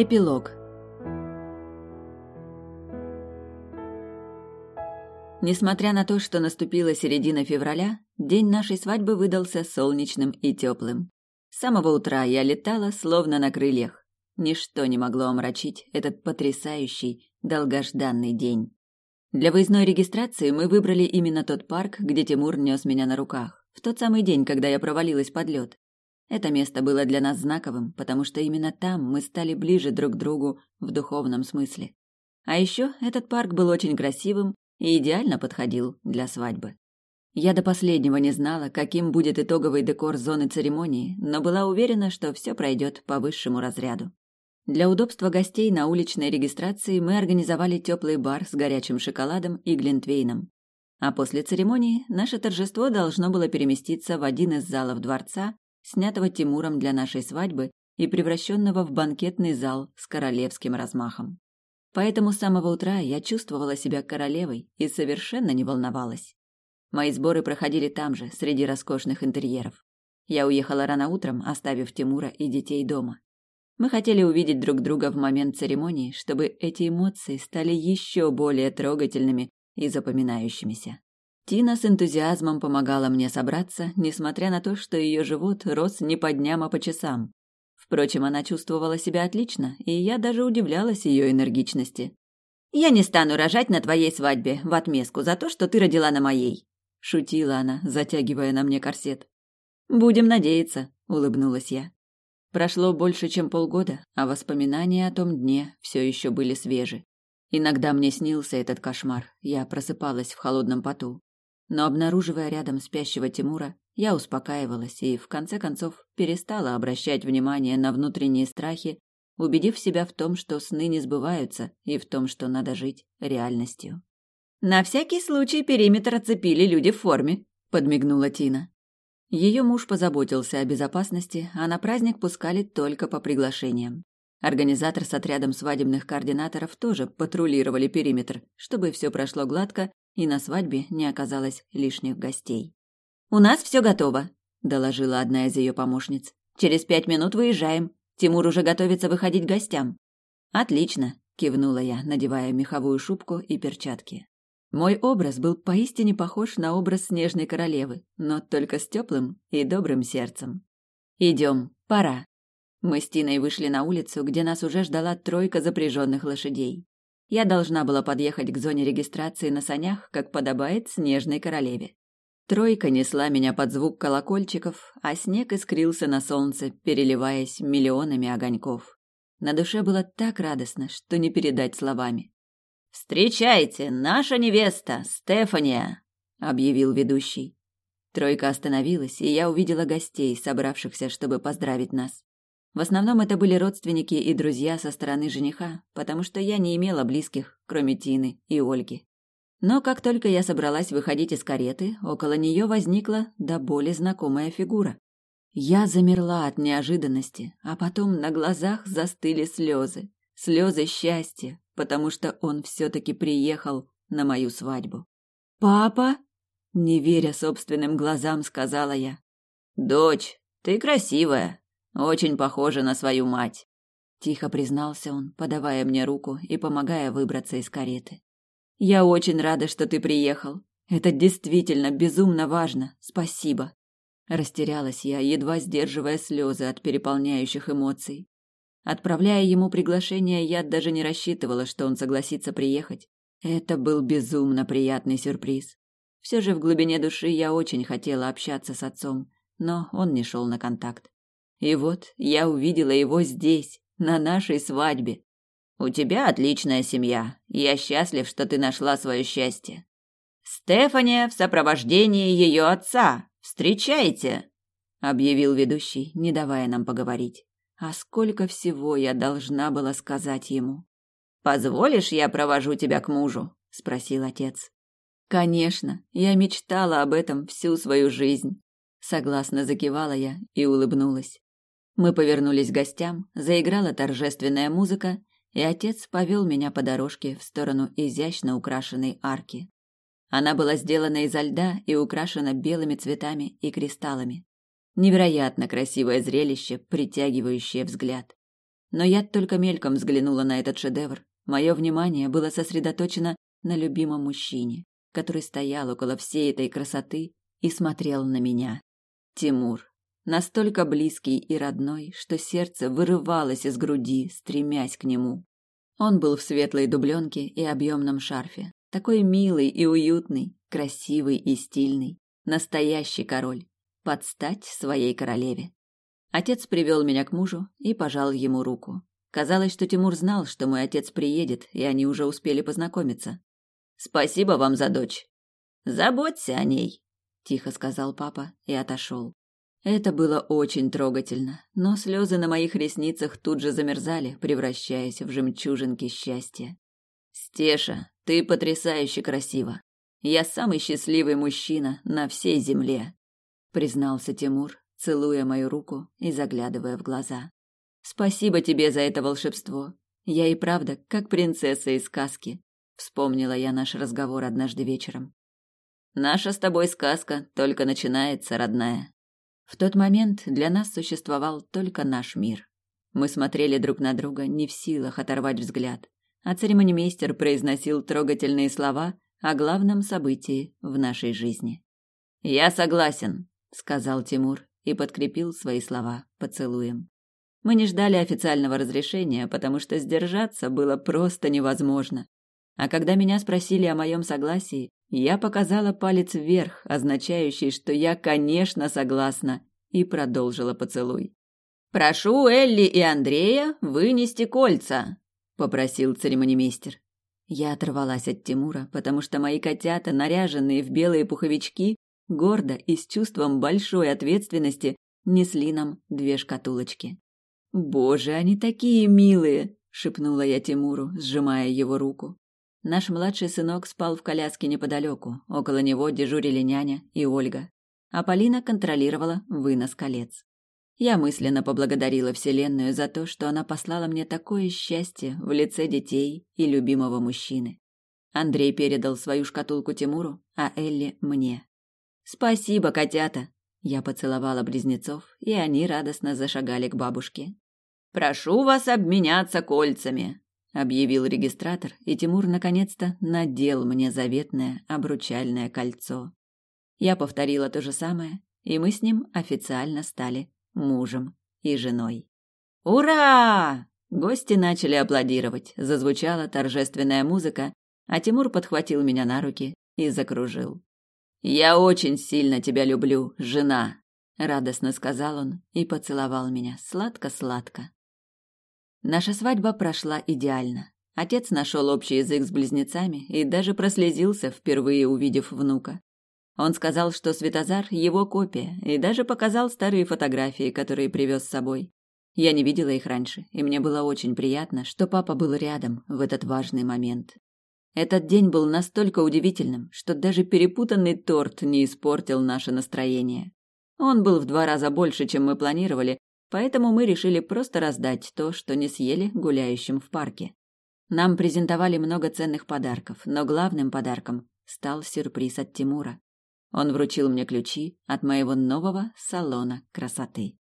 Эпилог Несмотря на то, что наступила середина февраля, день нашей свадьбы выдался солнечным и теплым. С самого утра я летала, словно на крыльях. Ничто не могло омрачить этот потрясающий, долгожданный день. Для выездной регистрации мы выбрали именно тот парк, где Тимур нес меня на руках, в тот самый день, когда я провалилась под лед. Это место было для нас знаковым, потому что именно там мы стали ближе друг к другу в духовном смысле. А еще этот парк был очень красивым и идеально подходил для свадьбы. Я до последнего не знала, каким будет итоговый декор зоны церемонии, но была уверена, что все пройдет по высшему разряду. Для удобства гостей на уличной регистрации мы организовали теплый бар с горячим шоколадом и глинтвейном. А после церемонии наше торжество должно было переместиться в один из залов дворца, снятого Тимуром для нашей свадьбы и превращенного в банкетный зал с королевским размахом. Поэтому с самого утра я чувствовала себя королевой и совершенно не волновалась. Мои сборы проходили там же, среди роскошных интерьеров. Я уехала рано утром, оставив Тимура и детей дома. Мы хотели увидеть друг друга в момент церемонии, чтобы эти эмоции стали еще более трогательными и запоминающимися. Тина с энтузиазмом помогала мне собраться, несмотря на то, что ее живот рос не по дням, а по часам. Впрочем, она чувствовала себя отлично, и я даже удивлялась ее энергичности. «Я не стану рожать на твоей свадьбе в отместку за то, что ты родила на моей», — шутила она, затягивая на мне корсет. «Будем надеяться», — улыбнулась я. Прошло больше, чем полгода, а воспоминания о том дне все еще были свежи. Иногда мне снился этот кошмар, я просыпалась в холодном поту. Но обнаруживая рядом спящего Тимура, я успокаивалась и, в конце концов, перестала обращать внимание на внутренние страхи, убедив себя в том, что сны не сбываются, и в том, что надо жить реальностью. «На всякий случай периметр оцепили люди в форме», — подмигнула Тина. Ее муж позаботился о безопасности, а на праздник пускали только по приглашениям. Организатор с отрядом свадебных координаторов тоже патрулировали периметр, чтобы все прошло гладко и на свадьбе не оказалось лишних гостей. «У нас все готово», — доложила одна из ее помощниц. «Через пять минут выезжаем. Тимур уже готовится выходить гостям». «Отлично», — кивнула я, надевая меховую шубку и перчатки. Мой образ был поистине похож на образ снежной королевы, но только с теплым и добрым сердцем. «Идем, пора». Мы с Тиной вышли на улицу, где нас уже ждала тройка запряженных лошадей. Я должна была подъехать к зоне регистрации на санях, как подобает снежной королеве. Тройка несла меня под звук колокольчиков, а снег искрился на солнце, переливаясь миллионами огоньков. На душе было так радостно, что не передать словами. «Встречайте, наша невеста, Стефания!» — объявил ведущий. Тройка остановилась, и я увидела гостей, собравшихся, чтобы поздравить нас. В основном это были родственники и друзья со стороны жениха, потому что я не имела близких, кроме Тины и Ольги. Но как только я собралась выходить из кареты, около нее возникла до боли знакомая фигура. Я замерла от неожиданности, а потом на глазах застыли слезы. Слезы счастья, потому что он все-таки приехал на мою свадьбу. «Папа?» — не веря собственным глазам, сказала я. «Дочь, ты красивая, очень похожа на свою мать», — тихо признался он, подавая мне руку и помогая выбраться из кареты. Я очень рада, что ты приехал. Это действительно безумно важно. Спасибо. Растерялась я, едва сдерживая слезы от переполняющих эмоций. Отправляя ему приглашение, я даже не рассчитывала, что он согласится приехать. Это был безумно приятный сюрприз. Все же в глубине души я очень хотела общаться с отцом, но он не шел на контакт. И вот я увидела его здесь, на нашей свадьбе. У тебя отличная семья. Я счастлив, что ты нашла свое счастье. Стефания в сопровождении ее отца. Встречайте, объявил ведущий, не давая нам поговорить. А сколько всего я должна была сказать ему? Позволишь, я провожу тебя к мужу, спросил отец. Конечно, я мечтала об этом всю свою жизнь. Согласно закивала я и улыбнулась. Мы повернулись к гостям, заиграла торжественная музыка, и отец повел меня по дорожке в сторону изящно украшенной арки. Она была сделана изо льда и украшена белыми цветами и кристаллами. Невероятно красивое зрелище, притягивающее взгляд. Но я только мельком взглянула на этот шедевр. Мое внимание было сосредоточено на любимом мужчине, который стоял около всей этой красоты и смотрел на меня. Тимур. Настолько близкий и родной, что сердце вырывалось из груди, стремясь к нему. Он был в светлой дубленке и объемном шарфе. Такой милый и уютный, красивый и стильный. Настоящий король. Под стать своей королеве. Отец привел меня к мужу и пожал ему руку. Казалось, что Тимур знал, что мой отец приедет, и они уже успели познакомиться. Спасибо вам за дочь. Заботься о ней, тихо сказал папа и отошел. Это было очень трогательно, но слезы на моих ресницах тут же замерзали, превращаясь в жемчужинки счастья. Стеша, ты потрясающе красива. Я самый счастливый мужчина на всей земле, признался Тимур, целуя мою руку и заглядывая в глаза. Спасибо тебе за это волшебство. Я и правда как принцесса из сказки. Вспомнила я наш разговор однажды вечером. Наша с тобой сказка только начинается, родная. В тот момент для нас существовал только наш мир. Мы смотрели друг на друга, не в силах оторвать взгляд, а церемонимейстер произносил трогательные слова о главном событии в нашей жизни. «Я согласен», — сказал Тимур и подкрепил свои слова поцелуем. Мы не ждали официального разрешения, потому что сдержаться было просто невозможно. А когда меня спросили о моем согласии, я показала палец вверх, означающий, что я, конечно, согласна, и продолжила поцелуй. «Прошу Элли и Андрея вынести кольца», — попросил церемонимейстер. Я оторвалась от Тимура, потому что мои котята, наряженные в белые пуховички, гордо и с чувством большой ответственности несли нам две шкатулочки. «Боже, они такие милые!» — шепнула я Тимуру, сжимая его руку. Наш младший сынок спал в коляске неподалеку. Около него дежурили няня и Ольга. А Полина контролировала вынос колец. Я мысленно поблагодарила Вселенную за то, что она послала мне такое счастье в лице детей и любимого мужчины. Андрей передал свою шкатулку Тимуру, а Элли мне. «Спасибо, котята!» Я поцеловала близнецов, и они радостно зашагали к бабушке. «Прошу вас обменяться кольцами!» Объявил регистратор, и Тимур наконец-то надел мне заветное обручальное кольцо. Я повторила то же самое, и мы с ним официально стали мужем и женой. Ура! Гости начали аплодировать, зазвучала торжественная музыка, а Тимур подхватил меня на руки и закружил. Я очень сильно тебя люблю, жена, радостно сказал он и поцеловал меня сладко-сладко. Наша свадьба прошла идеально. Отец нашел общий язык с близнецами и даже прослезился, впервые увидев внука. Он сказал, что Светозар – его копия, и даже показал старые фотографии, которые привез с собой. Я не видела их раньше, и мне было очень приятно, что папа был рядом в этот важный момент. Этот день был настолько удивительным, что даже перепутанный торт не испортил наше настроение. Он был в два раза больше, чем мы планировали, Поэтому мы решили просто раздать то, что не съели гуляющим в парке. Нам презентовали много ценных подарков, но главным подарком стал сюрприз от Тимура. Он вручил мне ключи от моего нового салона красоты.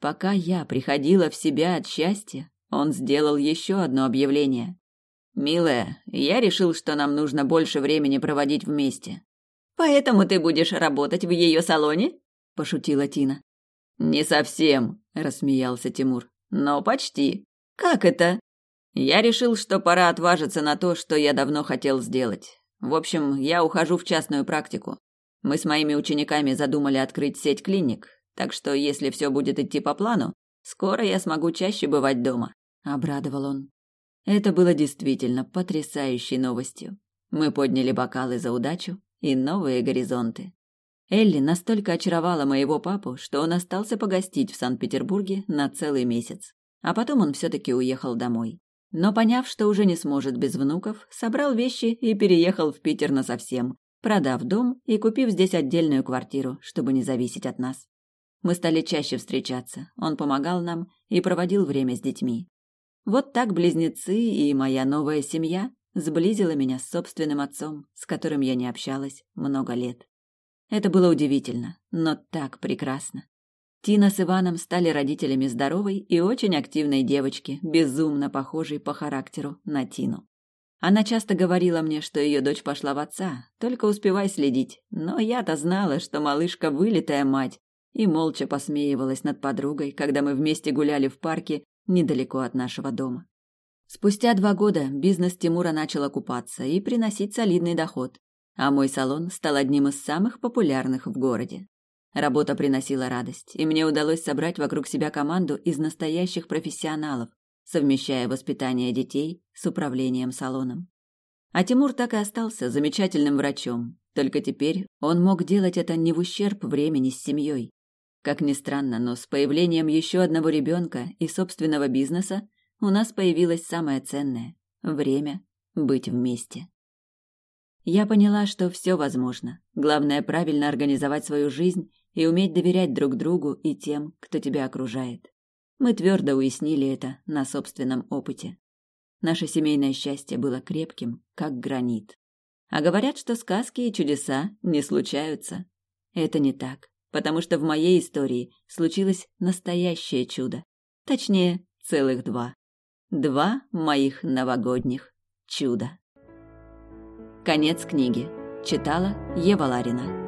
Пока я приходила в себя от счастья, он сделал еще одно объявление. «Милая, я решил, что нам нужно больше времени проводить вместе». «Поэтому ты будешь работать в ее салоне?» – пошутила Тина. Не совсем, рассмеялся Тимур. Но почти. Как это? Я решил, что пора отважиться на то, что я давно хотел сделать. В общем, я ухожу в частную практику. Мы с моими учениками задумали открыть сеть клиник, так что если все будет идти по плану, скоро я смогу чаще бывать дома, обрадовал он. Это было действительно потрясающей новостью. Мы подняли бокалы за удачу и новые горизонты. Элли настолько очаровала моего папу, что он остался погостить в Санкт-Петербурге на целый месяц. А потом он все-таки уехал домой. Но поняв, что уже не сможет без внуков, собрал вещи и переехал в Питер насовсем, продав дом и купив здесь отдельную квартиру, чтобы не зависеть от нас. Мы стали чаще встречаться, он помогал нам и проводил время с детьми. Вот так близнецы и моя новая семья сблизила меня с собственным отцом, с которым я не общалась много лет. Это было удивительно, но так прекрасно. Тина с Иваном стали родителями здоровой и очень активной девочки, безумно похожей по характеру на Тину. Она часто говорила мне, что ее дочь пошла в отца, только успевай следить. Но я-то знала, что малышка вылитая мать, и молча посмеивалась над подругой, когда мы вместе гуляли в парке недалеко от нашего дома. Спустя два года бизнес Тимура начал окупаться и приносить солидный доход, а мой салон стал одним из самых популярных в городе. Работа приносила радость, и мне удалось собрать вокруг себя команду из настоящих профессионалов, совмещая воспитание детей с управлением салоном. А Тимур так и остался замечательным врачом, только теперь он мог делать это не в ущерб времени с семьей. Как ни странно, но с появлением еще одного ребенка и собственного бизнеса у нас появилось самое ценное – время быть вместе. Я поняла, что все возможно. Главное правильно организовать свою жизнь и уметь доверять друг другу и тем, кто тебя окружает. Мы твердо уяснили это на собственном опыте. Наше семейное счастье было крепким, как гранит. А говорят, что сказки и чудеса не случаются. Это не так, потому что в моей истории случилось настоящее чудо. Точнее, целых два. Два моих новогодних чуда. Конец книги. Читала Ева Ларина.